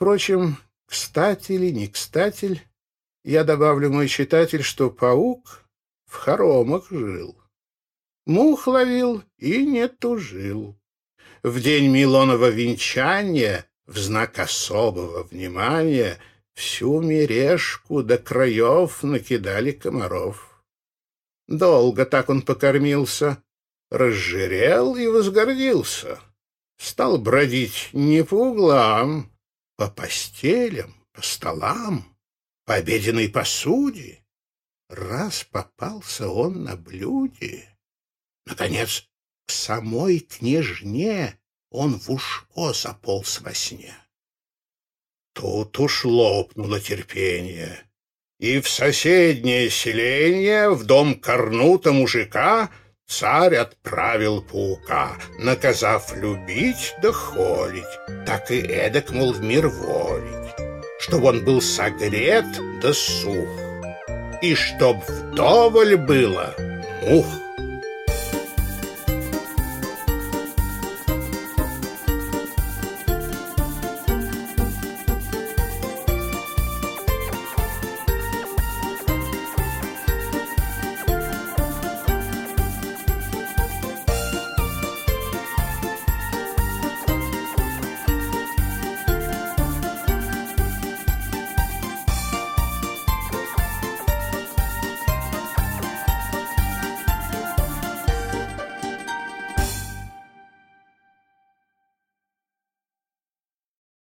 Впрочем, кстати ли, не кстати, я добавлю, мой читатель, что паук в хоромах жил. Мух ловил и не тужил. В день Милонова венчания, в знак особого внимания, всю мережку до краев накидали комаров. Долго так он покормился, разжирел и возгордился. Стал бродить не по углам, по постелям, по столам, по обеденной посуде. Раз попался он на блюде. Наконец, к самой княжне он в ушко заполз во сне. Тут уж лопнуло терпение, и в соседнее селение, в дом корнута мужика, царь отправил паука, наказав любить да холить, так и эдак, мол, в мир волить, чтоб он был согрет да сух, и чтоб вдоволь было мух.